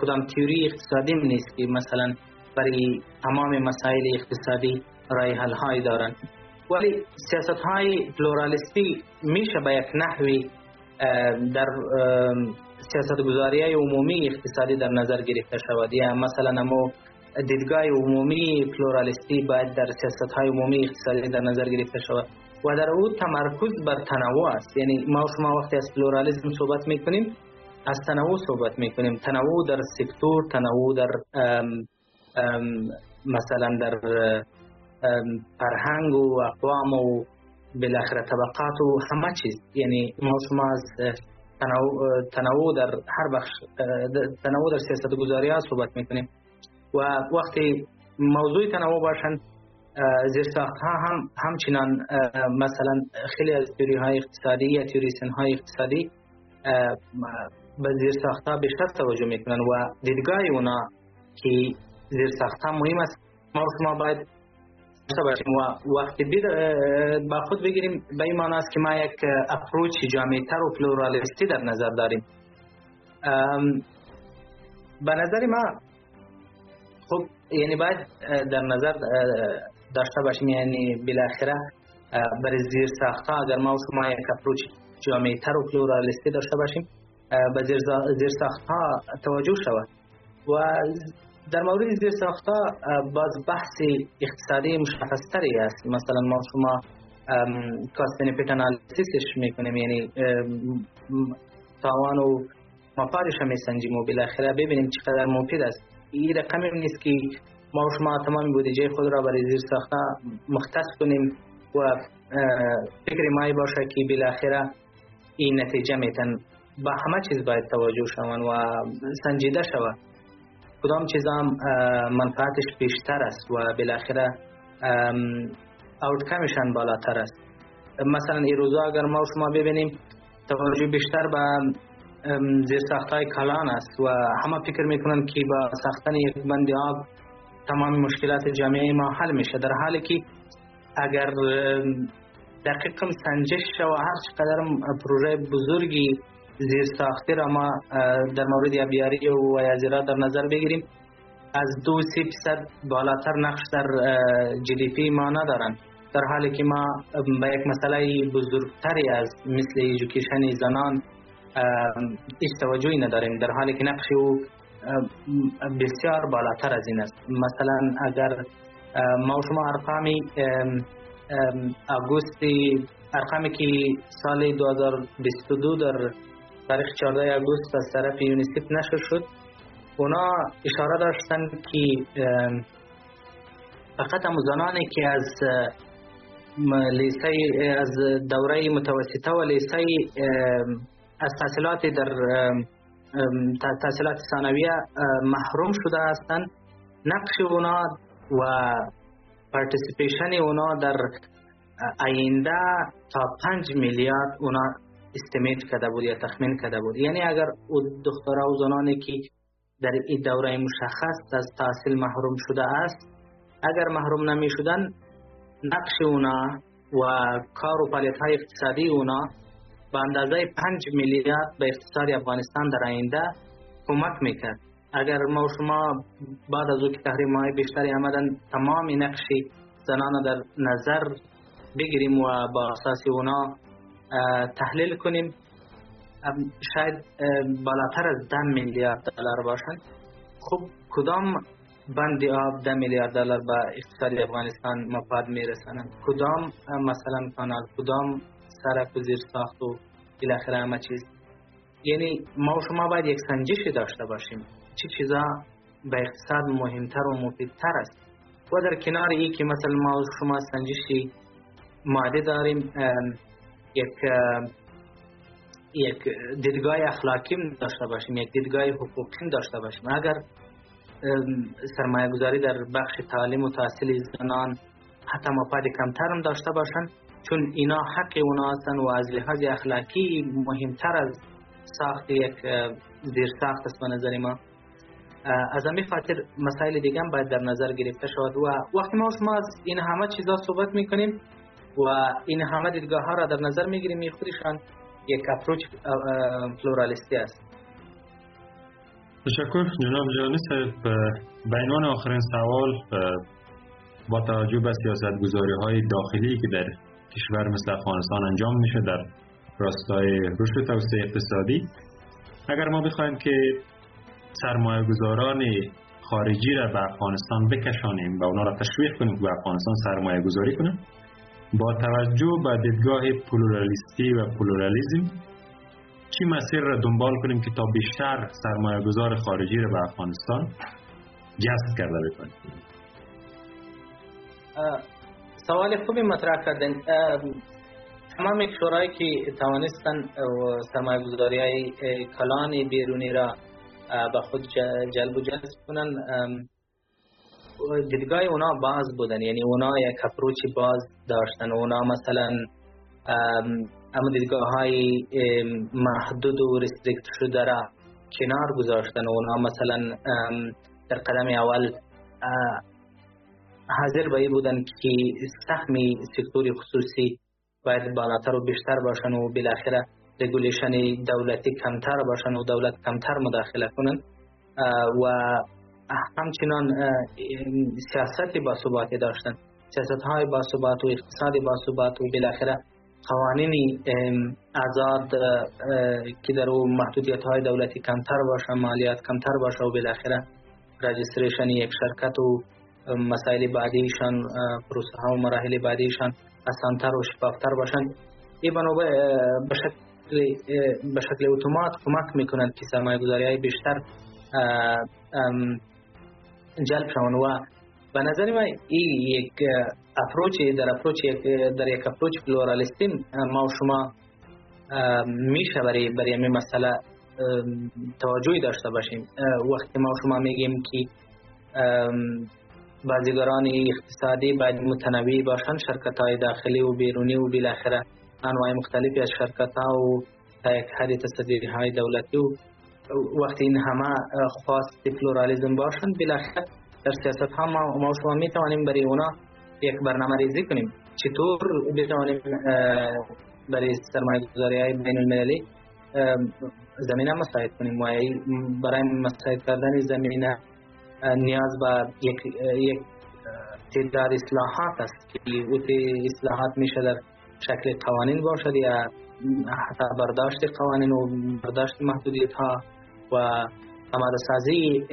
کدام تیوری اقتصادی نیست که مثلا برای تمام مسائل اقتصادی رای حل های دارن ولی سیاست های پلورالیستی میشه به یک نحوی در سیاست گذاری عمومی اقتصادی در نظر گرفته شود یا مثلا ما دیدگاه عمومی پلورالیستی باید در سیاست های عمومی اقتصادی در نظر گرفته شود و در او تمرکز بر تنوع است. یعنی ما شما وقتی از پلورالیسم صحبت می‌کنیم از تنوع صحبت می‌کنیم. تنوع در سکتور تنوع در ام ام مثلا در فرهنگ و اقوام و بالاخره طبقات و همه چیز. یعنی ما شما از تنوع, در هر بخش تنوع در سیاست گذاری ها صحبت می‌کنیم. و وقتی موضوع تنوع باشند زیر ها هم همچنان مثلا خیلی از تیوری های اقتصادی یا تیوریسن های اقتصادی به زیر ها بیشتر توجه می‌کنن و دیدگاه اونا که زیر ها مهم است. ما شما باید باشیم و وقتی با خود بگیریم به این معنی است که ما یک اپروچ تر و پلورالیستی در نظر داریم. به نظر ما خب یعنی باید در نظر داشته باشیم. یعنی بالاخره برای زیر اگر ما شما یک اپروچ جامعه تر و پلورالیستی داشته باشیم به زیر, زیر توجه شود. و در مورد زیر ساخت ها باز بحث اقتصادی مشخص تری است. مثلا ما شما کاست بنفیت انالیسیسش می‌کنیم. یعنی تاوان و مفادش هم میسنجیم و بالاخره ببینیم چقدر مفید است. این رقم نیست که ما و شما تمام بودجه خود را برای زیر ساخته مختص کنیم و فکر مای باشه که بالاخره این نتیجه میتن با همه چیز باید توجه شوند و سنجیده شود. کدام چیز هم منفعتش بیشتر است و بالاخره اوتکمشان بالاتر است. مثلا این روزا اگر ما و شما ببینیم توجه بیشتر به زیر ساخت های کلان است و همه فکر می‌کنن که با ساختن یک بند آب تمام مشکلات جامعه ما حل میشه. در حالی که اگر دقیقا سنجش و هر چقدر پروژه بزرگی زیر ساختی را ما در مورد ابیاری و یازیرا در نظر بگیریم از دو سی فیصد بالاتر نقش در جی دی پی ما ندارن. در حالی که ما به یک مسئله بزرگتری از مثل ایژوکیشن زنان هیچ توجهی نداریم. در حالی که نقش او بسیار بالاتر از این است. مثلا اگر ما شما ارقامی آگوست ارقامی که سال 2022 در تاریخ 14 آگوست از طرف یونیسف نشر شد اونا اشاره داشتن که فقط زنانی که از لیسه از دوره متوسطه و لیسه از تحصیلات در تحصیلات ثانویه محروم شده هستند نقش اونا و participation اونا در آینده تا پنج میلیارد اونا estimate کرده بود یا تخمین کرده بود. یعنی اگر او دخترها و زنانی که در این دوره مشخص از تحصیل محروم شده است اگر محروم نمی شدن نقش اونا و کار و های اقتصادی اونا به اندازه 5 میلیارد به اقتصاد افغانستان در آینده کمک می‌کرد. اگر ما شما بعد از او که تحریم های بیشتری آمدن تمام نقش زنان در نظر بگیریم و با اساس اونا تحلیل کنیم شاید بالاتر از 10 میلیارد دلار باشن. خب کدام بند آب 10 میلیارد دلار به اقتصاد افغانستان مفاد میرسانند کدام مثلا کانال کدام و زیر ساخت و بالاخره همه چیز. یعنی ما و شما باید یک سنجشی داشته باشیم. چه چیزا به اقتصاد مهمتر و مفیدتر است. و در کنار ای که مثلا ما و شما سنجشی ماده داریم یک یک دیدگاه اخلاقی داشته باشیم یک دیدگاه حقوقی داشته باشیم. اگر سرمایه گذاری در بخش تعلیم و تحصیل زنان حتی مفاد کمتر داشته باشند چون اینا حق اونا هستن و از لحاظ اخلاقی مهمتر از ساخت یک زیر ساخت است به نظر ما. از همین خاطر مسائل دیگه هم باید در نظر گرفته شود و وقتی ما شما از این همه چیزا صحبت می‌کنیم و این همه دیدگاه ها را در نظر می‌گیریم خودشان یک اپروچ فلورالیستی است. تشکر. جناب جانی صاحب به عنوان آخرین سوال با توجه به سیاست گذاری های داخلی که در کشور مثل افغانستان انجام میشه در راستای رشد توسعه اقتصادی. اگر ما بخوایم که سرمایه گذاران خارجی را به افغانستان بکشانیم و اونا را تشویق کنیم که به افغانستان سرمایه گذاری کنیم با توجه به دیدگاه پلورالیستی و پلورالیزم چی مسیر را دنبال کنیم که تا بیشتر سرمایه گذار خارجی را به افغانستان جذب کرده بکنیم؟ سوال خوبی مطرح کردن تمام کشورهایی که توانستن سرمایه گذاری های کلان بیرونی را به خود جلب و جذب کنن دیدگاه اونا باز بودن. یعنی اونا یک اپروچ باز داشتن. اونا مثلا اما دیدگاه های محدود و restrict شده را کنار گذاشتن. اونا مثلا در قدم اول حاضر به بودن که سهم سکتور خصوصی باید بالاتر و بیشتر باشن و بالاخره regulation دولتی کمتر باشن و دولت کمتر مداخله کنن. و همچنان سیاست با ثباتی داشتن. سیاست های با ثبات و اقتصاد با ثبات و بالاخره قوانین آزاد که در محدودیت های دولتی کمتر باشه مالیات کمتر باشه و بالاخره رجستریشن یک شرکت و مسائل بعدیشان پروسه ها و مراحل بعدیشان آسانتر و شفافتر باشند. این بنابر به شکل به شکل اتومات کمک می‌کنند که سرمایه گذاری های بیشتر جلب شون و به نظر من این یک اپروچ در اپروچ در یک اپروچ پلورالیستی ما و شما میشه برای برای این مسئله توجهی داشته باشیم. وقتی ما و شما میگیم که بازیگران اقتصادی باید متنوع باشن شرکت های داخلی و بیرونی و بالاخره انواع مختلفی از شرکت ها و حد تصدیری های دولتی و وقتی این همه خواست پلورالیزم باشند بالاخره در سیاست ها ما, ما شما می توانیم برای اونا یک برنامه ریزی کنیم. چطور بتوانیم برای سرمایه گذاری های بین المللی زمینه مساعد کنیم؟ و برای مساعد کردن زمینه نیاز به یک, یک تعداد اصلاحات است که اصلاحات میشه در شکل قوانین باشد یا حتی برداشت قوانین و برداشت محدودیت ها و امارسازی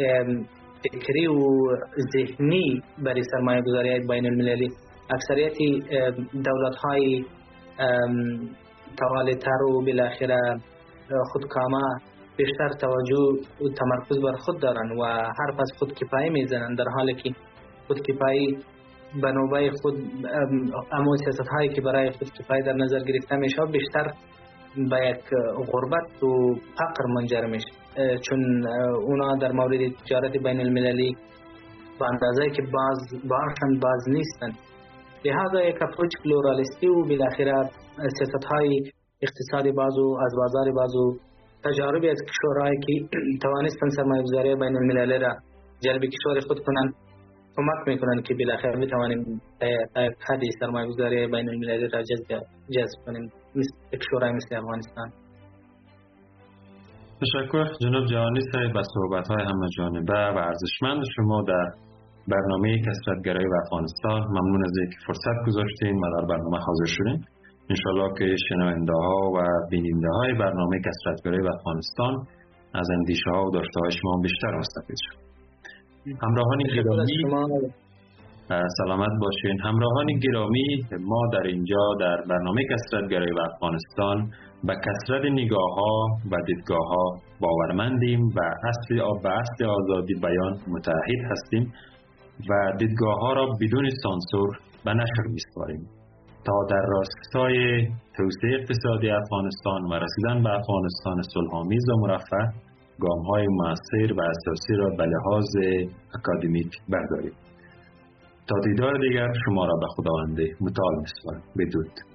فکری و ذهنی برای سرمایه گذاری بین المللی اکثریت دولت های تر و بالاخره خودکامه بیشتر توجه و تمرکز بر خود دارن و هر پس خود کفایی می‌زنن. در حالی که خود کفایی به خود اما سیاست هایی که برای خود کفایی در نظر گرفته میشه بیشتر به یک غربت و فقر منجر میشه. چون اونا در مورد تجارت بین المللی به اندازه که باز باشن باز نیستن. لحاظا یک اپروچ پلورالیستی و بالاخره سیاست های اقتصادی بازو از بازار بازو تجاربی از کشورهایی که توانستن سرمایه گذاری بین المللی را جلب کشور خود کنند کمک می‌کنن که بالاخره می‌توانیم حدی سرمایه گذاری بین المللی را جذب کنیم مثل کشورهای مثل افغانستان. تشکر. جناب جهانی صاحب و صحبت های همه جانبه و ارزشمند شما در برنامه کسرتگرایی و افغانستان. ممنون از اینکه فرصت گذاشتین و در برنامه حاضر شدین. انشالله که شنونده ها و بیننده های برنامه کسرتگرایی و افغانستان از اندیشه ها و داشته های شما بیشتر مستفید شد. همراهان گرامی. سلامت باشین. همراهان گرامی ما در اینجا در برنامه کسرتگرایی و افغانستان به کسرت نگاه ها و دیدگاه ها باورمندیم و اصل به اصل آزادی بیان متحد هستیم و دیدگاه ها را بدون سانسور به نشر میسپاریم. تا در راستای توسعه اقتصادی افغانستان و رسیدن به افغانستان صلحآمیز و مرفه گام های و اساسی را به لحاظ اکادمیک برداریم. تا دیدار دیگر شما را به خداونده متعال میسپارم. بدود.